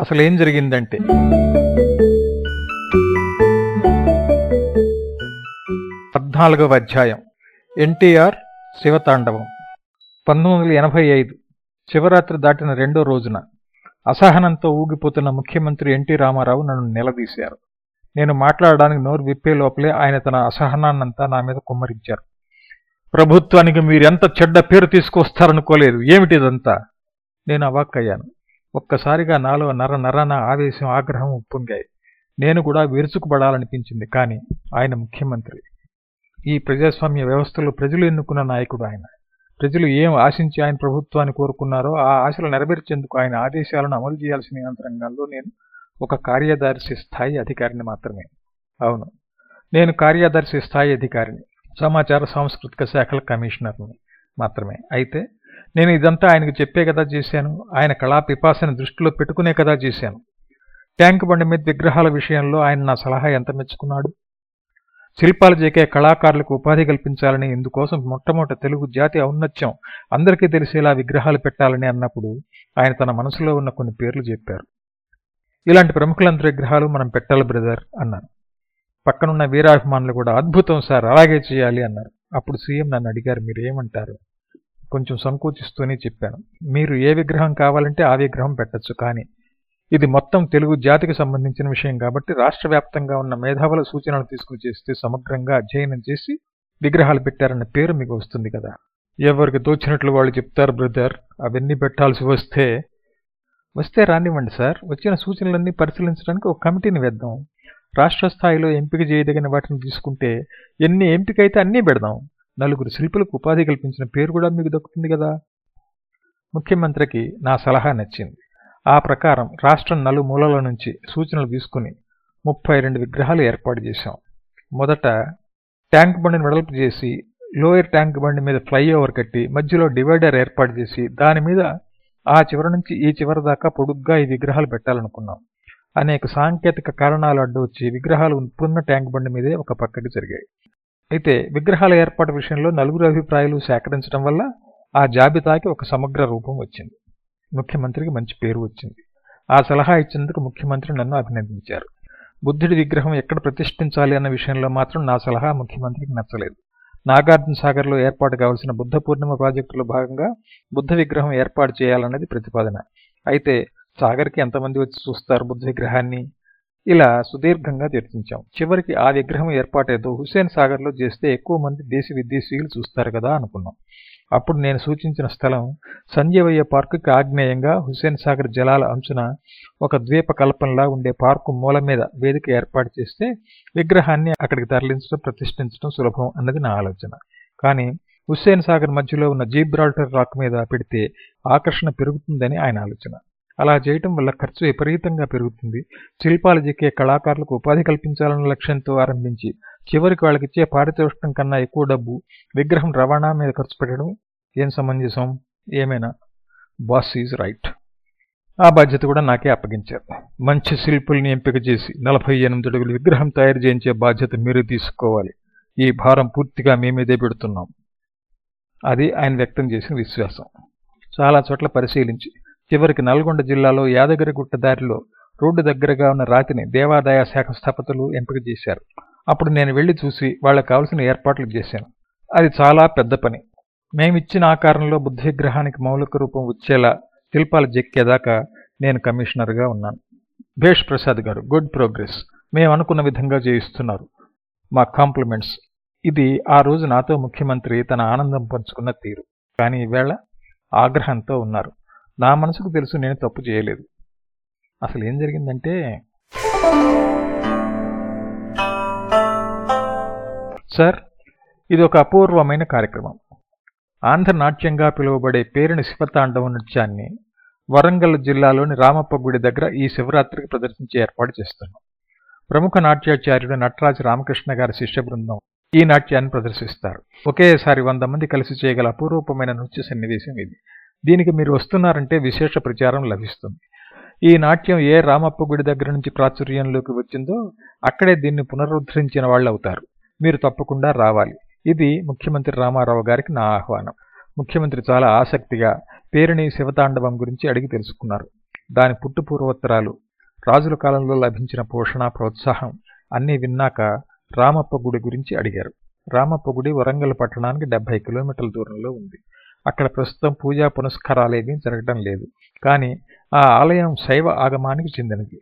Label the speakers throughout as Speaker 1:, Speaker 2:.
Speaker 1: అసలు ఏం జరిగిందంటే పద్నాలుగవ అధ్యాయం ఎన్టీఆర్ శివతాండవం. పంతొమ్మిది వందల ఎనభై ఐదు శివరాత్రి దాటిన రెండో రోజున అసహనంతో ఊగిపోతున్న ముఖ్యమంత్రి ఎన్టీ రామారావు నన్ను నిలదీశారు. నేను మాట్లాడడానికి నోరు విప్పే లోపలే ఆయన తన అసహనాన్నంతా నా మీద కుమ్మరించారు. ప్రభుత్వానికి మీరెంత చెడ్డ పేరు తీసుకొస్తారనుకోలేదు. ఏమిటిదంతా? నేను అవాక్కయ్యాను. ఒక్కసారిగా నాలో నర నరన ఆవేశం ఆగ్రహం ఉప్పొంగాయి. నేను కూడా విరుచుకుపడాలనిపించింది కానీ ఆయన ముఖ్యమంత్రి. ఈ ప్రజాస్వామ్య వ్యవస్థలో ప్రజలు ఎన్నుకున్న నాయకుడు ఆయన. ప్రజలు ఏం ఆశించి ఆయన ప్రభుత్వాన్ని కోరుకున్నారో ఆ ఆశలు నెరవేర్చేందుకు ఆయన ఆదేశాలను అమలు చేయాల్సిన యంత్రాంగాల్లో నేను ఒక కార్యదర్శి స్థాయి అధికారిని మాత్రమే. అవును నేను కార్యదర్శి స్థాయి అధికారిని సమాచార సాంస్కృతిక శాఖల కమిషనర్ని మాత్రమే. అయితే నేను ఇదంతా ఆయనకు చెప్పే కదా చేశాను. ఆయన కళా పిపాసని దృష్టిలో పెట్టుకునే కదా చేశాను. ట్యాంక్ బండి మీద విగ్రహాల విషయంలో ఆయన నా సలహా ఎంత మెచ్చుకున్నాడు? శిల్పాలు చేకే కళాకారులకు ఉపాధి కల్పించాలని ఇందుకోసం మొట్టమొదటి తెలుగు జాతి ఔన్నత్యం అందరికీ తెలిసేలా విగ్రహాలు పెట్టాలని అన్నప్పుడు ఆయన తన మనసులో ఉన్న కొన్ని పేర్లు చెప్పారు. ఇలాంటి ప్రముఖులందరి విగ్రహాలు మనం పెట్టాలి బ్రదర్ అన్నారు. పక్కనున్న వీరాభిమానులు కూడా అద్భుతం సార్ అలాగే చేయాలి అన్నారు. అప్పుడు సీఎం నన్ను అడిగారు మీరు ఏమంటారు కొంచెం సంకోచిస్తూనే చెప్పాను. మీరు ఏ విగ్రహం కావాలంటే ఆ విగ్రహం పెట్టచ్చు కానీ ఇది మొత్తం తెలుగు జాతికి సంబంధించిన విషయం కాబట్టి రాష్ట్ర వ్యాప్తంగా ఉన్న మేధావుల సూచనలు తీసుకుని చేస్తే సమగ్రంగా అధ్యయనం చేసి విగ్రహాలు పెట్టారన్న పేరు మీకు వస్తుంది కదా. ఎవరికి తోచినట్లు వాళ్ళు చెప్తారు బ్రదర్. అవన్నీ పెట్టాల్సి వస్తే వస్తే రానివ్వండి సార్. వచ్చిన సూచనలన్నీ పరిశీలించడానికి ఒక కమిటీని వేద్దాం. రాష్ట్ర స్థాయిలో ఎంపిక చేయదగిన వాటిని తీసుకుంటే ఎన్ని ఎంపిక అయితే అన్నీ పెడదాం. నలుగురు శిల్పులకు ఉపాధి కల్పించిన పేరు కూడా మీకు దక్కుతుంది కదా? ముఖ్యమంత్రికి నా సలహా నచ్చింది. ఆ ప్రకారం రాష్ట్రం నలుమూలల నుంచి సూచనలు తీసుకుని ముప్పై రెండు విగ్రహాలు ఏర్పాటు చేశాం. మొదట ట్యాంక్ బండిని వెడల్పు చేసి లోయర్ ట్యాంక్ బండి మీద ఫ్లైఓవర్ కట్టి మధ్యలో డివైడర్ ఏర్పాటు చేసి దాని మీద ఆ చివరి నుంచి ఈ చివరి దాకా పొడుగ్గా ఈ విగ్రహాలు పెట్టాలనుకున్నాం. అనేక సాంకేతిక కారణాలు అడ్డు వచ్చి విగ్రహాలు ఉత్పన్న ట్యాంక్ బండి మీదే ఒక పక్కకి జరిగాయి. అయితే విగ్రహాల ఏర్పాటు విషయంలో నలుగురు అభిప్రాయాలు సేకరించడం వల్ల ఆ జాబితాకి ఒక సమగ్ర రూపం వచ్చింది. ముఖ్యమంత్రికి మంచి పేరు వచ్చింది. ఆ సలహా ఇచ్చినందుకు ముఖ్యమంత్రి నన్ను అభినందించారు. బుద్ధుడి విగ్రహం ఎక్కడ ప్రతిష్ఠించాలి అన్న విషయంలో మాత్రం నా సలహా ముఖ్యమంత్రికి నచ్చలేదు. నాగార్జున సాగర్లో ఏర్పాటు కావాల్సిన బుద్ధ పూర్ణిమ ప్రాజెక్టులో భాగంగా బుద్ధ విగ్రహం ఏర్పాటు చేయాలన్నది ప్రతిపాదన. అయితే సాగర్కి ఎంతమంది వచ్చి చూస్తారు బుద్ధ విగ్రహాన్ని? ఇలా సుదీర్ఘంగా చర్చించాం. చివరికి ఆ విగ్రహం ఏర్పాటేదో హుస్సేన్ సాగర్లో చేస్తే ఎక్కువ మంది దేశ విదేశీయులు చూస్తారు కదా అనుకున్నాం. అప్పుడు నేను సూచించిన స్థలం సంజీవయ్య పార్కుకి ఆగ్నేయంగా హుస్సేన్ సాగర్ జలాల అంచున ఒక ద్వీప కల్పనలా ఉండే పార్కు మూల మీద వేదిక ఏర్పాటు చేస్తే విగ్రహాన్ని అక్కడికి తరలించడం ప్రతిష్ఠించడం సులభం అన్నది నా ఆలోచన. కానీ హుస్సేన్ సాగర్ మధ్యలో ఉన్న జీబ్రాల్టర్ రాక్ మీద పెడితే ఆకర్షణ పెరుగుతుందని ఆయన ఆలోచన. అలా చేయటం వల్ల ఖర్చు విపరీతంగా పెరుగుతుంది. శిల్పాలు చెక్కే కళాకారులకు ఉపాధి కల్పించాలన్న లక్ష్యంతో ఆరంభించి చివరికి వాళ్ళకిచ్చే పారితోషికం కన్నా ఎక్కువ డబ్బు విగ్రహం రవాణా మీద ఖర్చు పెట్టడం ఏం సమంజసం? ఏమైనా? Boss is right. ఆ బాధ్యత కూడా నాకే అప్పగించారు. మంచి శిల్పుల్ని ఎంపిక చేసి నలభై ఎనిమిది అడుగుల విగ్రహం తయారు చేయించే బాధ్యత మీరు తీసుకోవాలి. ఈ భారం పూర్తిగా మేమీదే పెడుతున్నాం. అది ఆయన వ్యక్తం చేసిన విశ్వాసం. చాలా చోట్ల పరిశీలించి చివరికి నల్గొండ జిల్లాలో యాదగిరిగుట్ట దారిలో రోడ్డు దగ్గరగా ఉన్న రాతిని దేవాదాయ శాఖ స్థపతులు ఎంపిక చేశారు. అప్పుడు నేను వెళ్ళి చూసి వాళ్ళకి కావలసిన ఏర్పాట్లు చేశాను. అది చాలా పెద్ద పని. మేమిచ్చిన ఆకారంలో బుద్ధ విగ్రహానికి మౌలిక రూపం వచ్చేలా శిల్పాలు జెక్కేదాకా నేను కమిషనర్గా ఉన్నాను. భేష్ ప్రసాద్ గారు గుడ్ ప్రోగ్రెస్. మేము అనుకున్న విధంగా చేయిస్తున్నారు. మా కాంప్లిమెంట్స్. ఇది ఆ రోజు నాతో ముఖ్యమంత్రి తన ఆనందం పంచుకున్న తీరు. కానీ ఈవేళ ఆగ్రహంతో ఉన్నారు. నా మనసుకు తెలుసు నేను తప్పు చేయలేదు. అసలు ఏం జరిగిందంటే సార్ ఇది ఒక అపూర్వమైన కార్యక్రమం. ఆంధ్ర నాట్యంగా పిలువబడే పేరుని శివతాండవ నృత్యాన్ని వరంగల్ జిల్లాలోని రామప్ప గుడి దగ్గర ఈ శివరాత్రికి ప్రదర్శించే ఏర్పాటు చేస్తున్నాం. ప్రముఖ నాట్యాచార్యుడు నటరాజు రామకృష్ణ గారి శిష్య బృందం ఈ నాట్యాన్ని ప్రదర్శిస్తారు. ఒకేసారి వంద మంది కలిసి చేయగల అపూర్వమైన నృత్య సన్నివేశం ఇది. దీనికి మీరు వస్తున్నారంటే విశేష ప్రచారం లభిస్తుంది. ఈ నాట్యం ఏ రామప్ప గుడి దగ్గర నుంచి ప్రాచుర్యంలోకి వచ్చిందో అక్కడే దీన్ని పునరుద్ధరించిన వాళ్ళు అవుతారు. మీరు తప్పకుండా రావాలి. ఇది ముఖ్యమంత్రి రామారావు గారికి నా ఆహ్వానం. ముఖ్యమంత్రి చాలా ఆసక్తిగా పేరుని శివతాండవం గురించి అడిగి తెలుసుకున్నారు. దాని పుట్టు పూర్వోత్తరాలు రాజుల కాలంలో లభించిన పోషణ ప్రోత్సాహం అన్నీ విన్నాక రామప్ప గుడి గురించి అడిగారు. రామప్ప గుడి వరంగల్ పట్టణానికి డెబ్బై కిలోమీటర్ల దూరంలో ఉంది. అక్కడ ప్రస్తుతం పూజా పునస్కారాలేమీ జరగడం లేదు. కానీ ఆ ఆలయం శైవ ఆగమానికి చెందినది.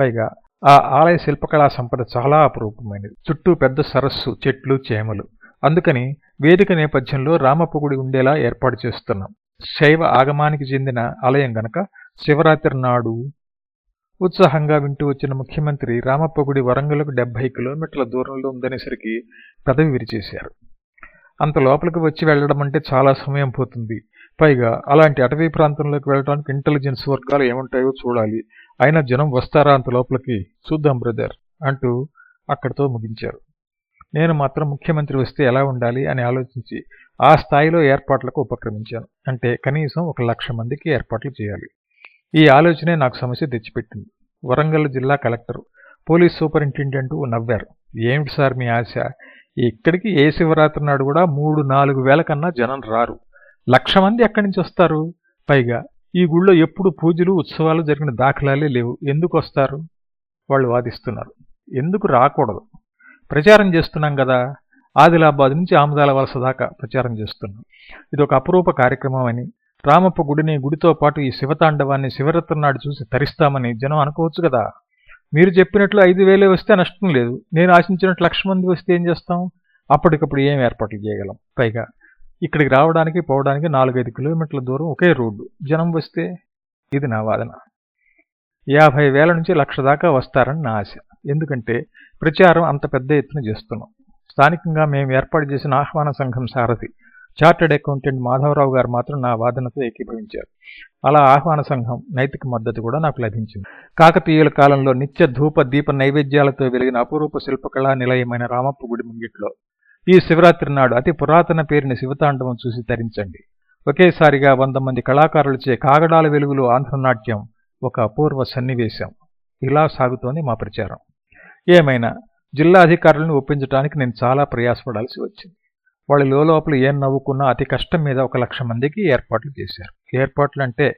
Speaker 1: పైగా ఆ ఆలయ శిల్పకళా సంపద చాలా అపురూపమైనది. చుట్టూ పెద్ద సరస్సు చెట్లు చేమలు. అందుకని వేదిక నేపథ్యంలో రామపగుడి ఉండేలా ఏర్పాటు చేస్తున్నాం. శైవ ఆగమానికి చెందిన ఆలయం గనక శివరాత్రి నాడు ఉత్సాహంగా వింటూ వచ్చిన ముఖ్యమంత్రి రామప్పగుడి వరంగల్కు డెబ్బై కిలోమీటర్ల దూరంలో ఉందనేసరికి పెదవి విరిచేశారు. అంత లోపలికి వచ్చి వెళ్ళడం అంటే చాలా సమయం పోతుంది. పైగా అలాంటి అటవీ ప్రాంతంలోకి వెళ్ళడానికి ఇంటెలిజెన్స్ వర్గాలు ఏముంటాయో చూడాలి. అయినా జనం వస్తారా అంత లోపలికి? చూద్దాం బ్రదర్ అంటూ అక్కడితో ముగించారు. నేను మాత్రం ముఖ్యమంత్రి వస్తే ఎలా ఉండాలి అని ఆలోచించి ఆ స్థాయిలో ఏర్పాట్లకు ఉపక్రమించాను. అంటే కనీసం ఒక లక్ష మందికి ఏర్పాట్లు చేయాలి. ఈ ఆలోచనే నాకు సమస్య తెచ్చిపెట్టింది. వరంగల్ జిల్లా కలెక్టర్ పోలీస్ సూపరింటెండెంట్ నవ్వారు. ఏమిటి సార్ మీ ఆశ? ఇక్కడికి ఏ శివరాత్రి నాడు కూడా మూడు నాలుగు వేల కన్నా జనం రారు. లక్ష మంది ఎక్కడి నుంచి వస్తారు? పైగా ఈ గుళ్ళో ఎప్పుడు పూజలు ఉత్సవాలు జరిగిన దాఖలాలే లేవు. ఎందుకు వస్తారు? వాళ్ళు వాదిస్తున్నారు. ఎందుకు రాకూడదు? ప్రచారం చేస్తున్నాం కదా. ఆదిలాబాద్ నుంచి ఆముదాల వలస దాకా ప్రచారం చేస్తున్నాం. ఇది ఒక అపురూప కార్యక్రమం అని రామప్ప గుడిని గుడితో పాటు ఈ శివతాండవాన్ని శివరాత్రి నాడు చూసి తరిస్తామని జనం అనుకోవచ్చు కదా. మీరు చెప్పినట్లు ఐదు వేలే వస్తే నష్టం లేదు. నేను ఆశించినట్లు లక్ష మంది వస్తే ఏం చేస్తాం? అప్పటికప్పుడు ఏం ఏర్పాట్లు చేయగలం? పైగా ఇక్కడికి రావడానికి పోవడానికి నాలుగైదు కిలోమీటర్ల దూరం ఒకే రోడ్డు. జనం వస్తే ఇది నా వాదన. యాభై వేల నుంచి లక్ష దాకా వస్తారని నా ఆశ. ఎందుకంటే ప్రచారం అంత పెద్ద ఎత్తున చేస్తున్నాం. స్థానికంగా మేము ఏర్పాటు చేసిన ఆహ్వాన సంఘం సారథి చార్టెడ్ అకౌంటెంట్ మాధవరావు గారు మాత్రం నా వాదనతో ఏకీభవించారు. అలా ఆహ్వాన సంఘం నైతిక మద్దతు కూడా నాకు లభించింది. కాకతీయుల కాలంలో నిత్య ధూప దీప నైవేద్యాలతో వెలిగిన అపురూప శిల్పకళా నిలయమైన రామప్ప గుడి ముంగిట్లో ఈ శివరాత్రి నాడు అతి పురాతన పేరుని శివతాండవం చూసి తరించండి. ఒకేసారిగా వంద మంది కళాకారులచే కాగడాల వెలుగులో ఆంధ్రనాట్యం ఒక అపూర్వ సన్నివేశం. ఇలా సాగుతోంది మా ప్రచారం. ఏమైనా జిల్లా అధికారులను ఒప్పించడానికి నేను చాలా ప్రయాసపడాల్సి వచ్చింది. వాళ్ళు లోపల ఏం నవ్వుకున్నా అతి కష్టం మీద ఒక లక్ష మందికి ఏర్పాట్లు చేశారు. ఏర్పాట్లు అంటే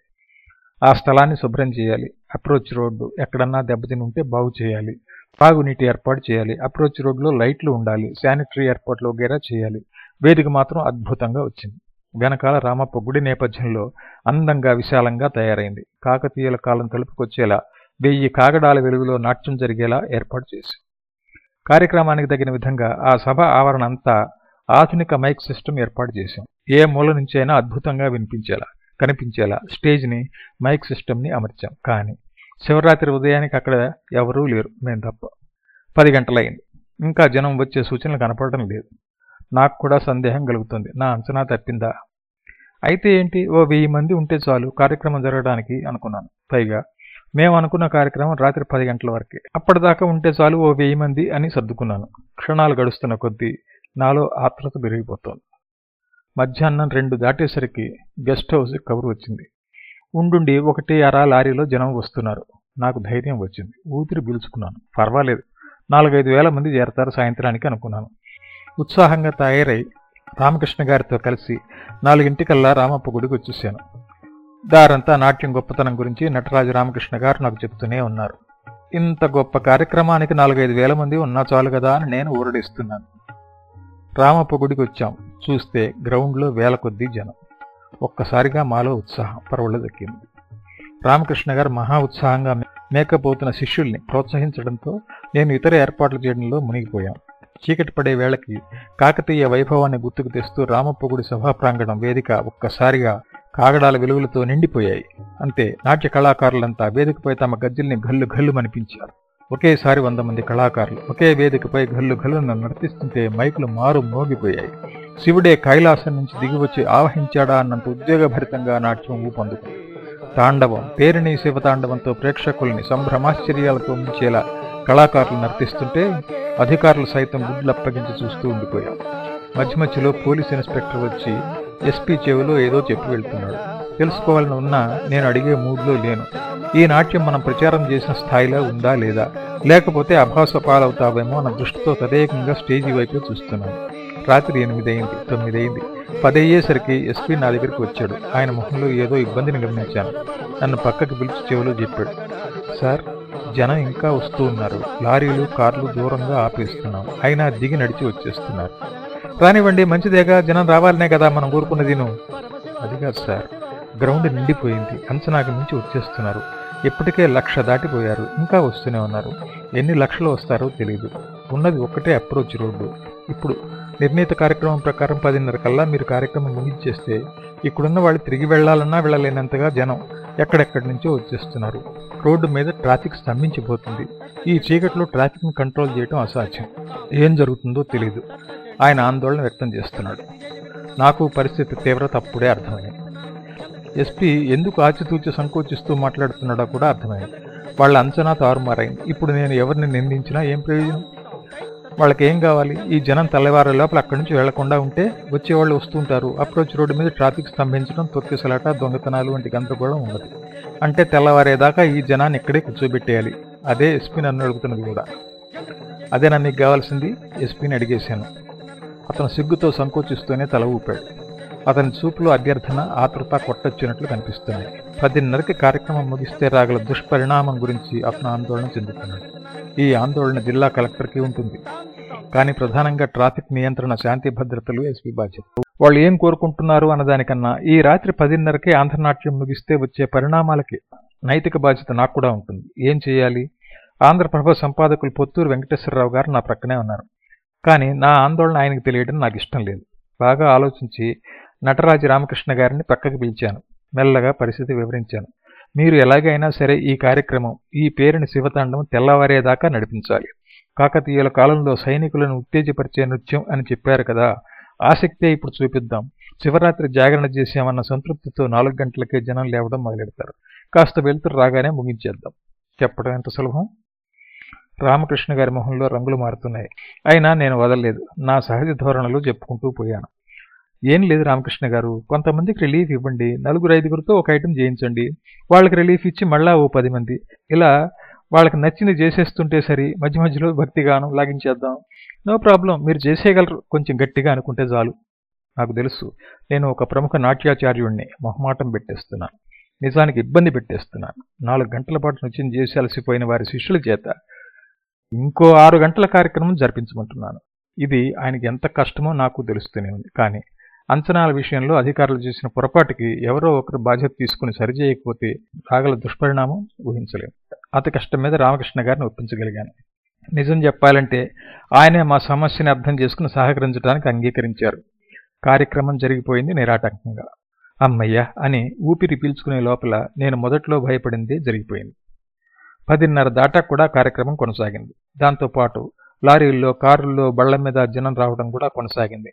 Speaker 1: ఆ స్థలాన్ని శుభ్రం చేయాలి అప్రోచ్ రోడ్డు ఎక్కడన్నా దెబ్బతిని ఉంటే బాగు చేయాలి తాగునీటి ఏర్పాటు చేయాలి అప్రోచ్ రోడ్లో లైట్లు ఉండాలి శానిటరీ ఏర్పాట్లు వగేరా చేయాలి. వేదిక మాత్రం అద్భుతంగా వచ్చింది. వెనకాల రామప్ప గుడి నేపథ్యంలో అందంగా విశాలంగా తయారైంది. కాకతీయుల కాలం తలుపుకొచ్చేలా వెయ్యి కాగడాల వెలుగులో నాట్యం జరిగేలా ఏర్పాటు చేశారు. కార్యక్రమానికి తగిన విధంగా ఆ సభ ఆవరణ అంతా ఆధునిక మైక్ సిస్టమ్ ఏర్పాటు చేశాం. ఏ మూల నుంచైనా అద్భుతంగా వినిపించేలా కనిపించేలా స్టేజ్ని మైక్ సిస్టమ్ని అమర్చాం. కానీ శివరాత్రి ఉదయానికి అక్కడ ఎవరూ లేరు. మేము తప్ప పది గంటలైంది ఇంకా జనం వచ్చే సూచనలు కనపడటం లేదు. నాకు కూడా సందేహం కలుగుతుంది. నా అంచనా తప్పిందా? అయితే ఏంటి? ఓ వెయ్యి మంది ఉంటే చాలు కార్యక్రమం జరగడానికి అనుకున్నాను. పైగా మేము అనుకున్న కార్యక్రమం రాత్రి పది గంటల వరకే. అప్పటిదాకా ఉంటే చాలు ఓ వెయ్యి మంది అని సర్దుకున్నాను. క్షణాలు గడుస్తున్న కొద్దీ నాలో ఆత్రత పెరిగిపోతోంది. మధ్యాహ్నం రెండు దాటేసరికి గెస్ట్ హౌస్ కబురు వచ్చింది. ఉండుండి ఒకటి అర లారీలో జనం వస్తున్నారు. నాకు ధైర్యం వచ్చింది. ఊపిరి పీల్చుకున్నాను. పర్వాలేదు. నాలుగైదు వేల మంది చేరతారు సాయంత్రానికి అనుకున్నాను. ఉత్సాహంగా తయారై రామకృష్ణ గారితో కలిసి నాలుగింటికల్లా రామప్ప గుడికి వచ్చేసాను. దారంతా నాట్యం గొప్పతనం గురించి నటరాజు రామకృష్ణ గారు నాకు చెప్తూనే ఉన్నారు. ఇంత గొప్ప కార్యక్రమానికి నాలుగైదు వేల మంది ఉన్నా చాలు కదా అని నేను ఊరడిస్తున్నాను. రామప్ప గుడికి వచ్చాం చూస్తే గ్రౌండ్లో వేల కొద్దీ జనం. ఒక్కసారిగా మాలో ఉత్సాహం పరవళ్ళు దక్కింది. రామకృష్ణ గారు మహా ఉత్సాహంగా మేకప్ అవుతున్న శిష్యుల్ని ప్రోత్సహించడంతో నేను ఇతర ఏర్పాట్లు చేయడంలో మునిగిపోయాం. చీకటి పడే వేళకి కాకతీయ వైభవాన్ని గుర్తుకు తెస్తూ రామప్ప గుడి సభా ప్రాంగణం వేదిక ఒక్కసారిగా కాగడాల వెలుగులతో నిండిపోయాయి. అంతే నాట్య కళాకారులంతా వేదికపై తమ గజ్జల్ని గల్లు గల్లు మనిపించారు ఒకేసారి వంద మంది కళాకారులు ఒకే వేదికపై గల్లు గల్లును నర్తిస్తుంటే మైకులు మారు మోగిపోయాయి. శివుడే కైలాసం నుంచి దిగివచ్చి ఆవహించాడా అన్నంత ఉద్వేగభరితంగా నాట్యం ఊపందుకుంది. తాండవం పేరిణీ శివతాండవంతో ప్రేక్షకుల్ని సంభ్రమాశ్చర్యాలతో ముంచేలా కళాకారులు నర్తిస్తుంటే అధికారులు సైతం గుడ్లు అప్పగించి చూస్తూ ఉండిపోయాం మధ్య మధ్యలో పోలీస్ ఇన్స్పెక్టర్ వచ్చి ఎస్పీ చెవిలో ఏదో చెప్పి వెళ్తున్నాడు. తెలుసుకోవాలని ఉన్నా నేను అడిగే మూడ్లో లేను. ఈ నాట్యం మనం ప్రచారం చేసిన స్థాయిలో ఉందా లేదా? లేకపోతే అభాస పాలవుతావేమో అన్న దృష్టితో తదేకంగా స్టేజీ వైపు చూస్తున్నాను. రాత్రి ఎనిమిది అయింది తొమ్మిది అయింది పది అయ్యేసరికి ఎస్పీ నా దగ్గరికి వచ్చాడు. ఆయన మొహంలో ఏదో ఇబ్బందిని గమనించాను. నన్ను పక్కకి పిలిచి చెవిలో చెప్పాడు. సార్ జనం ఇంకా వస్తూ ఉన్నారు. లారీలు కార్లు దూరంగా ఆపేస్తున్నాం. అయినా దిగి నడిచి వచ్చేస్తున్నారు. రానివ్వండి మంచిదేగా. జనం రావాలనే కదా మనం కోరుకున్నదిను అది కాదు సార్. గ్రౌండ్ నిండిపోయింది. అంచనాకి మించి వచ్చేస్తున్నారు. ఇప్పటికే లక్ష దాటిపోయారు. ఇంకా వస్తూనే ఉన్నారు. ఎన్ని లక్షలు వస్తారో తెలియదు ఉన్నది ఒక్కటే అప్రోచ్ రోడ్డు. ఇప్పుడు నిర్ణీత కార్యక్రమం ప్రకారం పదిన్నర కల్లా మీరు కార్యక్రమం ముగించేస్తే ఇక్కడున్న వాళ్ళు తిరిగి వెళ్ళాలన్నా వెళ్ళలేనంతగా జనం ఎక్కడెక్కడి నుంచో వచ్చేస్తున్నారు. రోడ్డు మీద ట్రాఫిక్ స్తంభించిపోతుంది. ఈ చీకట్లో ట్రాఫిక్ను కంట్రోల్ చేయడం అసాధ్యం. ఏం జరుగుతుందో తెలియదు ఆయన ఆందోళన వ్యక్తం చేస్తున్నాడు. నాకు పరిస్థితి తీవ్రత అప్పుడే అర్థమైంది. ఎస్పీ ఎందుకు ఆచితూచి సంకోచిస్తూ మాట్లాడుతున్నాడో కూడా అర్థమైంది. వాళ్ళ అంచనా తారుమారైంది. ఇప్పుడు నేను ఎవరిని నిందించినా ఏం ప్రయోజనం? వాళ్ళకి ఏం కావాలి? ఈ జనం తెల్లవారే లోపల అక్కడి నుంచి వెళ్ళకుండా ఉంటే వచ్చేవాళ్ళు వస్తుంటారు. అప్రోచ్ రోడ్డు మీద ట్రాఫిక్ స్తంభించడం తొక్కిసలాట దొంగతనాలు వంటి గందరగోళం ఉండదు. అంటే తెల్లవారేదాకా ఈ జనాన్ని ఇక్కడే కూర్చోబెట్టేయాలి. అదే ఎస్పీ నన్ను అడుగుతున్నది కూడా. అదే నన్ను కావాల్సింది? ఎస్పీని అడిగేశాను. అతను సిగ్గుతో సంకోచిస్తూనే తల ఊపాడు. అతని చూపులో అభ్యర్థన ఆతృత కొట్టొచ్చినట్లు కనిపిస్తుంది. పదిన్నరకి కార్యక్రమం ముగిస్తే రాగల దుష్పరిణామం గురించి అతను ఆందోళన చెందుతున్నాడు. ఈ ఆందోళన జిల్లా కలెక్టర్కి ఉంటుంది. కానీ ప్రధానంగా ట్రాఫిక్ నియంత్రణ శాంతి భద్రతలు ఎస్పీ బాధ్యత. వాళ్ళు ఏం కోరుకుంటున్నారు అన్నదానికన్నా ఈ రాత్రి పదిన్నరకే ఆంధ్రనాట్యం ముగిస్తే వచ్చే పరిణామాలకి నైతిక బాధ్యత నాకు కూడా ఉంటుంది. ఏం చేయాలి? ఆంధ్రప్రభ సంపాదకులు పొత్తూరు వెంకటేశ్వరరావు గారు నా ప్రక్కనే ఉన్నారు. కానీ నా ఆందోళన ఆయనకు తెలియడం నాకు ఇష్టం లేదు. బాగా ఆలోచించి నటరాజు రామకృష్ణ గారిని పక్కకి పిలిచాను. మెల్లగా పరిస్థితి వివరించాను. మీరు ఎలాగైనా సరే ఈ కార్యక్రమం ఈ పేరుని శివతాండం తెల్లవారేదాకా నడిపించాలి. కాకతీయుల కాలంలో సైనికులను ఉత్తేజపరిచే నృత్యం అని చెప్పారు కదా ఆసక్తే ఇప్పుడు చూపిద్దాం. శివరాత్రి జాగరణ చేశామన్న సంతృప్తితో నాలుగు గంటలకే జనం లేవడం మొదలెడతారు. కాస్త వెలుతురు రాగానే ముగించేద్దాం. చెప్పడం ఎంత సులభం? రామకృష్ణ గారి మొహంలో రంగులు మారుతున్నాయి. అయినా నేను వదలలేదు. నా సహజ ధోరణులు చెప్పుకుంటూ పోయాను. ఏం లేదు రామకృష్ణ గారు. కొంతమందికి రిలీఫ్ ఇవ్వండి. నలుగురు ఐదుగురితో ఒక ఐటెం చేయించండి. వాళ్ళకి రిలీఫ్ ఇచ్చి మళ్ళా ఓ పది మంది. ఇలా వాళ్ళకి నచ్చింది చేసేస్తుంటే సరి మధ్య మధ్యలో భక్తిగానం లాగించేద్దాం. నో ప్రాబ్లం మీరు చేసేయగలరు. కొంచెం గట్టిగా అనుకుంటే చాలు. నాకు తెలుసు. నేను ఒక ప్రముఖ నాట్యాచార్యుడిని మొహమాటం పెట్టేస్తున్నాను నిజానికి ఇబ్బంది పెట్టేస్తున్నాను నాలుగు గంటల పాటు నృత్యం చేసి అలసిపోయిన వారి శిష్యుల చేత ఇంకో ఆరు గంటల కార్యక్రమం జరిపించమంటున్నాను. ఇది ఆయనకి ఎంత కష్టమో నాకు తెలుస్తూనే ఉంది. కానీ అంచనాల విషయంలో అధికారులు చేసిన పొరపాటుకి ఎవరో ఒకరు బాధ్యత తీసుకుని సరిచేయకపోతే రాగల దుష్పరిణామం ఊహించలేము అతి కష్టం మీద రామకృష్ణ గారిని ఒప్పించగలిగాను. నిజం చెప్పాలంటే ఆయనే మా సమస్యని అర్థం చేసుకుని సహకరించడానికి అంగీకరించారు. కార్యక్రమం జరిగిపోయింది నిరాటంకంగా. అమ్మయ్య అని ఊపిరి పీల్చుకునే లోపల నేను మొదట్లో భయపడింది జరిగిపోయింది. పదిన్నర దాటా కూడా కార్యక్రమం కొనసాగింది. దాంతోపాటు లారీల్లో కారుల్లో బళ్ళ మీద జనం రావడం కూడా కొనసాగింది.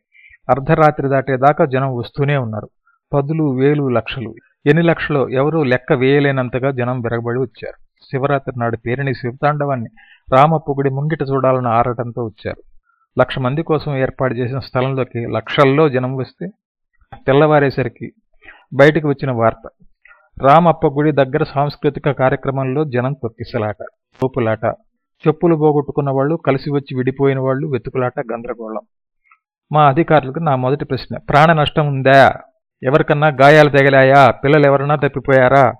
Speaker 1: అర్ధరాత్రి దాటేదాకా జనం వస్తూనే ఉన్నారు. పదులు వేలు లక్షలు. ఎన్ని లక్షలో ఎవరూ లెక్క వేయలేనంతగా జనం విరగబడి వచ్చారు. శివరాత్రి నాడు పేరిణి శివతాండవాన్ని రామప్పగుడి ముంగిట చూడాలని ఆరాటంతో వచ్చారు. లక్ష మంది కోసం ఏర్పాటు చేసిన స్థలంలోకి లక్షల్లో జనం వస్తే తెల్లవారేసరికి బయటకు వచ్చిన వార్త. రామప్ప గుడి దగ్గర సాంస్కృతిక కార్యక్రమంలో జనం తొక్కిసలాట తోపులాట. చెప్పులు పోగొట్టుకున్న వాళ్ళు కలిసి వచ్చి విడిపోయిన వాళ్ళు వెతుకులాట గందరగోళం. మా అధికారులకు నా మొదటి ప్రశ్న. ప్రాణ నష్టం ఉందా? ఎవరికన్నా గాయాలు తగిలాయా? పిల్లలు ఎవరన్నా తప్పిపోయారా?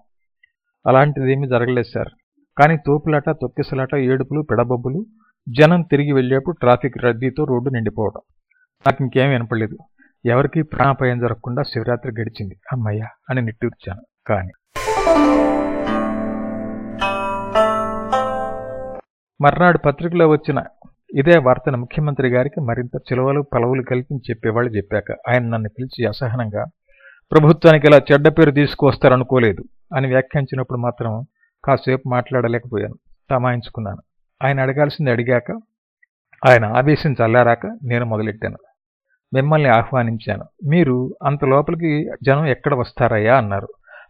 Speaker 1: అలాంటిదేమీ జరగలేదు సార్. కానీ తోపులాట తొక్కిసలాట ఏడుపులు పిడబొబ్బులు జనం తిరిగి వెళ్ళేప్పుడు ట్రాఫిక్ రద్దీతో రోడ్డు నిండిపోవడం. నాకు ఇంకేం వినపడలేదు. ఎవరికీ ప్రాణాపాయం జరగకుండా శివరాత్రి గడిచింది. అమ్మయ్య! అని నిట్టూర్చాను. కానీ మర్నాడు పత్రికలో వచ్చిన ఇదే వార్తను ముఖ్యమంత్రి గారికి మరింత చిలవలు పలవులు కల్పించి చెప్పేవాళ్ళు చెప్పాక ఆయన నన్ను పిలిచి అసహనంగా ప్రభుత్వానికి ఇలా చెడ్డ పేరు తీసుకువస్తారనుకోలేదు అని వ్యాఖ్యానించినప్పుడు మాత్రం కాసేపు మాట్లాడలేకపోయాను తమాయించుకున్నాను. ఆయన అడగాల్సింది అడిగాక ఆయన ఆవేశం చల్లారాక నేను మొదలెట్టాను. మిమ్మల్ని ఆహ్వానించాను. మీరు అంత లోపలికి జనం ఎక్కడ వస్తారయ్యా? అన్నారు.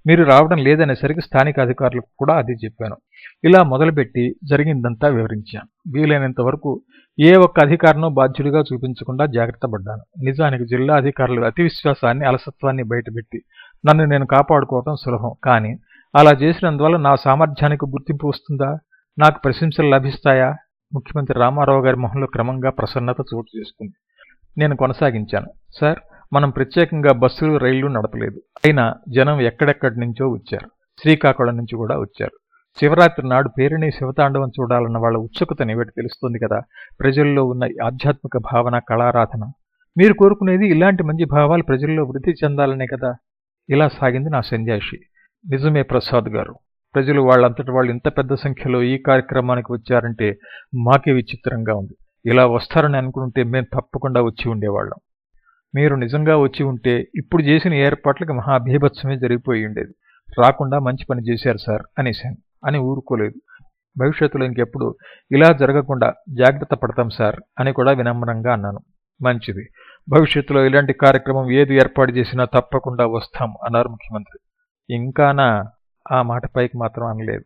Speaker 1: మీరు రావడం లేదనేసరికి స్థానిక అధికారులకు కూడా అది చెప్పాను. ఇలా మొదలుపెట్టి జరిగిందంతా వివరించాను వీలైనంత వరకు ఏ ఒక్క అధికారినో బాధ్యుడిగా చూపించకుండా జాగ్రత్త పడ్డాను. నిజానికి జిల్లా అధికారులు అతి విశ్వాసాన్ని అలసత్వాన్ని బయటపెట్టి నన్ను నేను కాపాడుకోవటం సులభం. కానీ అలా చేసినందువల్ల నా సామర్థ్యానికి గుర్తింపు వస్తుందా? నాకు ప్రశంసలు లభిస్తాయా? ముఖ్యమంత్రి రామారావు గారి మొహంలో క్రమంగా ప్రసన్నత చోటు చేసుకుంది. నేను కొనసాగించాను. సార్ మనం ప్రత్యేకంగా బస్సులు రైళ్ళు నడపలేదు. అయినా జనం ఎక్కడెక్కడి నుంచో వచ్చారు. శ్రీకాకుళం నుంచి కూడా వచ్చారు. శివరాత్రి నాడు పేరుని శివతాండవం చూడాలన్న వాళ్ళ ఉత్సుకతని బట్టి తెలుస్తుంది కదా. ప్రజల్లో ఉన్న ఈ ఆధ్యాత్మిక భావన కళారాధన. మీరు కోరుకునేది ఇలాంటి మంచి భావాలు ప్రజల్లో వృద్ధి చెందాలనే కదా. ఇలా సాగింది నా సంజాయిషి నిజమే ప్రసాద్ గారు. ప్రజలు వాళ్ళంతటి వాళ్ళు ఇంత పెద్ద సంఖ్యలో ఈ కార్యక్రమానికి వచ్చారంటే మాకే విచిత్రంగా ఉంది. ఇలా వస్తారని అనుకుంటే మేము తప్పకుండా వచ్చి ఉండేవాళ్ళం. మీరు నిజంగా వచ్చి ఉంటే ఇప్పుడు చేసిన ఏర్పాట్లకి మహా బీభత్సమే జరిగిపోయి ఉండేది. రాకుండా మంచి పని చేశారు సార్ అనేశాను. అని ఊరుకోలేదు. భవిష్యత్తులో ఇంకెప్పుడు ఇలా జరగకుండా జాగ్రత్త పడతాం సార్ అని కూడా వినమ్రంగా అన్నాను. మంచిది. భవిష్యత్తులో ఇలాంటి కార్యక్రమం ఏది ఏర్పాటు చేసినా తప్పకుండా వస్తాం అన్నారు ముఖ్యమంత్రి. ఇంకానా ఆ మాట పైకి మాత్రం అనలేదు.